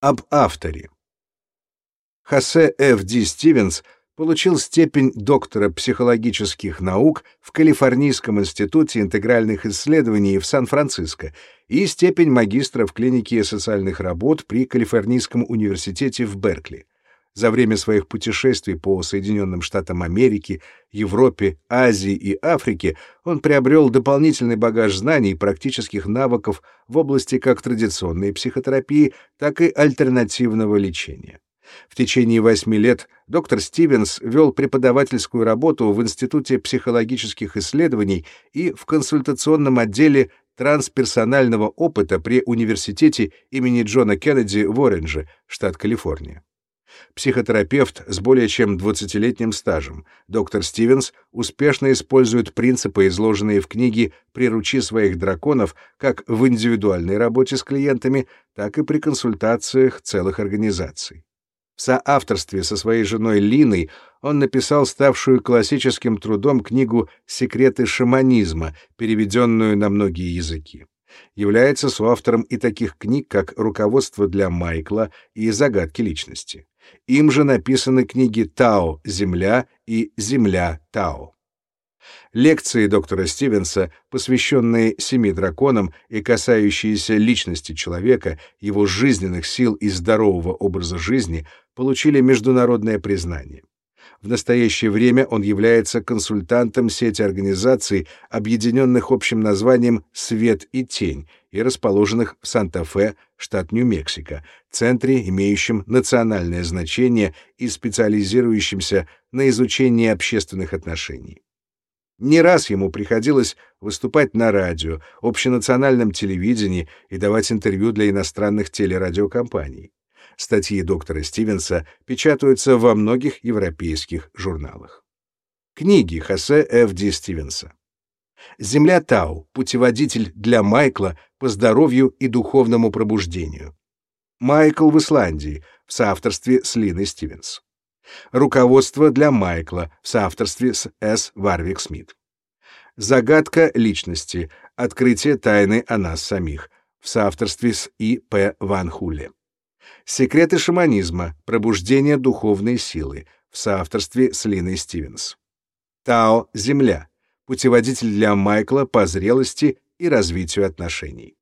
Об авторе. Хосе Ф. Ди Стивенс получил степень доктора психологических наук в Калифорнийском институте интегральных исследований в Сан-Франциско и степень магистра в клинике социальных работ при Калифорнийском университете в Беркли. За время своих путешествий по Соединенным Штатам Америки, Европе, Азии и Африке он приобрел дополнительный багаж знаний и практических навыков в области как традиционной психотерапии, так и альтернативного лечения. В течение восьми лет доктор Стивенс вел преподавательскую работу в Институте психологических исследований и в консультационном отделе трансперсонального опыта при университете имени Джона Кеннеди в Ориндже, штат Калифорния. Психотерапевт с более чем 20-летним стажем, доктор Стивенс успешно использует принципы, изложенные в книге «Приручи своих драконов» как в индивидуальной работе с клиентами, так и при консультациях целых организаций. В соавторстве со своей женой Линой он написал ставшую классическим трудом книгу «Секреты шаманизма», переведенную на многие языки. Является соавтором и таких книг, как «Руководство для Майкла» и «Загадки личности». Им же написаны книги «Тао. Земля» и «Земля. Тао». Лекции доктора Стивенса, посвященные семи драконам и касающиеся личности человека, его жизненных сил и здорового образа жизни, получили международное признание. В настоящее время он является консультантом сети организаций, объединенных общим названием «Свет и тень» и расположенных в Санта-Фе, штат Нью-Мексико, центре, имеющем национальное значение и специализирующемся на изучении общественных отношений. Не раз ему приходилось выступать на радио, общенациональном телевидении и давать интервью для иностранных телерадиокомпаний. Статьи доктора Стивенса печатаются во многих европейских журналах. Книги Хосе Ф. Ди Стивенса. «Земля Тау. Путеводитель для Майкла по здоровью и духовному пробуждению». Майкл в Исландии в соавторстве с Линой Стивенс. Руководство для Майкла в соавторстве с С. Варвик Смит. Загадка личности. Открытие тайны о нас самих в соавторстве с И. П. Ван Хуле. Секреты шаманизма. Пробуждение духовной силы в соавторстве с Линой Стивенс. Тао Земля. Путеводитель для Майкла по зрелости и развитию отношений.